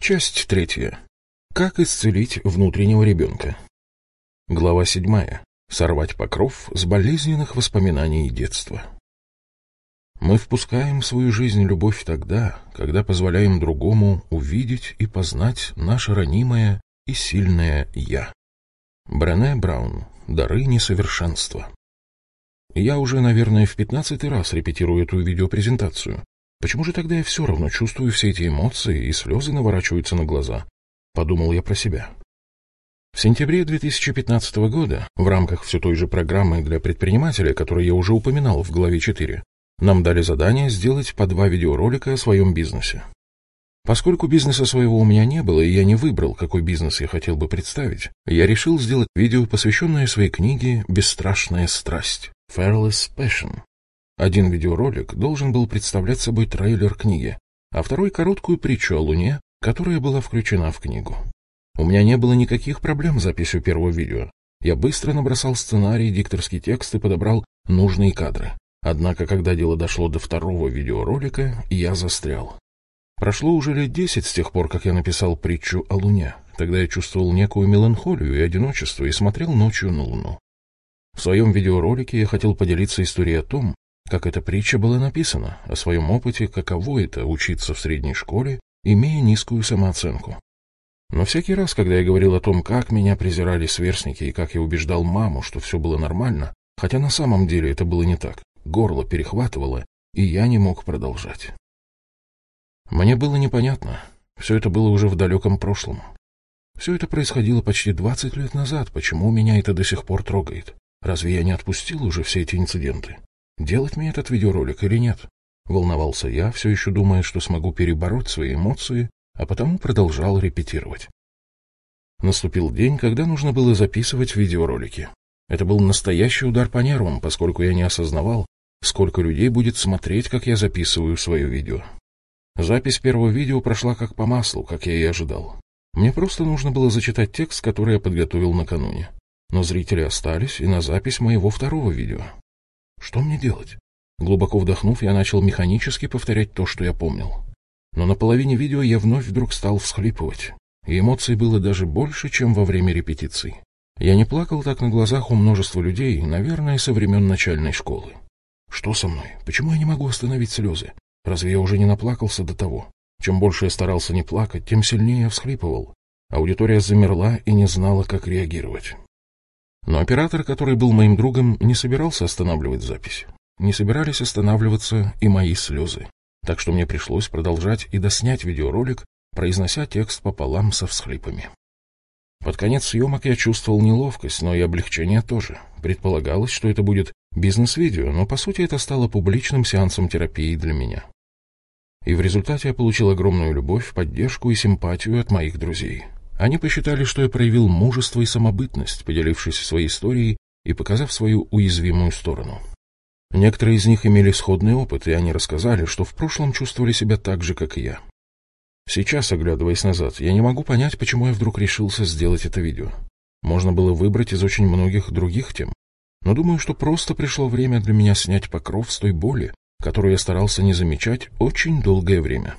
Часть третья. Как исцелить внутреннего ребенка? Глава седьмая. Сорвать покров с болезненных воспоминаний детства. Мы впускаем в свою жизнь любовь тогда, когда позволяем другому увидеть и познать наше ранимое и сильное «я». Брене Браун. Дары несовершенства. Я уже, наверное, в пятнадцатый раз репетирую эту видеопрезентацию. Почему же тогда я все равно чувствую все эти эмоции и слезы наворачиваются на глаза? Подумал я про себя. В сентябре 2015 года, в рамках все той же программы для предпринимателя, которую я уже упоминал в главе 4, нам дали задание сделать по два видеоролика о своем бизнесе. Поскольку бизнеса своего у меня не было, и я не выбрал, какой бизнес я хотел бы представить, я решил сделать видео, посвященное своей книге «Бесстрашная страсть» Fearless Passion. Один видеоролик должен был представлять собой трейлер книги, а второй — короткую притчу о Луне, которая была включена в книгу. У меня не было никаких проблем с записью первого видео. Я быстро набросал сценарий, дикторский текст и подобрал нужные кадры. Однако, когда дело дошло до второго видеоролика, я застрял. Прошло уже лет десять с тех пор, как я написал притчу о Луне. Тогда я чувствовал некую меланхолию и одиночество и смотрел ночью на Луну. В своем видеоролике я хотел поделиться историей о том, как эта притча была написана, о своем опыте, каково это — учиться в средней школе, имея низкую самооценку. Но всякий раз, когда я говорил о том, как меня презирали сверстники и как я убеждал маму, что все было нормально, хотя на самом деле это было не так, горло перехватывало, и я не мог продолжать. Мне было непонятно. Все это было уже в далеком прошлом. Все это происходило почти двадцать лет назад. Почему меня это до сих пор трогает? Разве я не отпустил уже все эти инциденты? Делать мне этот видеоролик или нет? Волновался я, все еще думая, что смогу перебороть свои эмоции, а потому продолжал репетировать. Наступил день, когда нужно было записывать видеоролики. Это был настоящий удар по нервам, поскольку я не осознавал, сколько людей будет смотреть, как я записываю свое видео. Запись первого видео прошла как по маслу, как я и ожидал. Мне просто нужно было зачитать текст, который я подготовил накануне. Но зрители остались и на запись моего второго видео. Что мне делать? Глубоко вдохнув, я начал механически повторять то, что я помнил. Но на половине видео я вновь вдруг стал всхлипывать, и эмоций было даже больше, чем во время репетиций. Я не плакал так на глазах у множества людей, наверное, со времен начальной школы. Что со мной? Почему я не могу остановить слезы? Разве я уже не наплакался до того? Чем больше я старался не плакать, тем сильнее я всхлипывал. Аудитория замерла и не знала, как реагировать. Но оператор, который был моим другом, не собирался останавливать запись. Не собирались останавливаться и мои слезы. Так что мне пришлось продолжать и доснять видеоролик, произнося текст пополам со всхлипами. Под конец съемок я чувствовал неловкость, но и облегчение тоже. Предполагалось, что это будет бизнес-видео, но по сути это стало публичным сеансом терапии для меня. И в результате я получил огромную любовь, поддержку и симпатию от моих друзей. Они посчитали, что я проявил мужество и самобытность, поделившись своей историей и показав свою уязвимую сторону. Некоторые из них имели сходный опыт, и они рассказали, что в прошлом чувствовали себя так же, как и я. Сейчас, оглядываясь назад, я не могу понять, почему я вдруг решился сделать это видео. Можно было выбрать из очень многих других тем, но думаю, что просто пришло время для меня снять покров с той боли, которую я старался не замечать очень долгое время.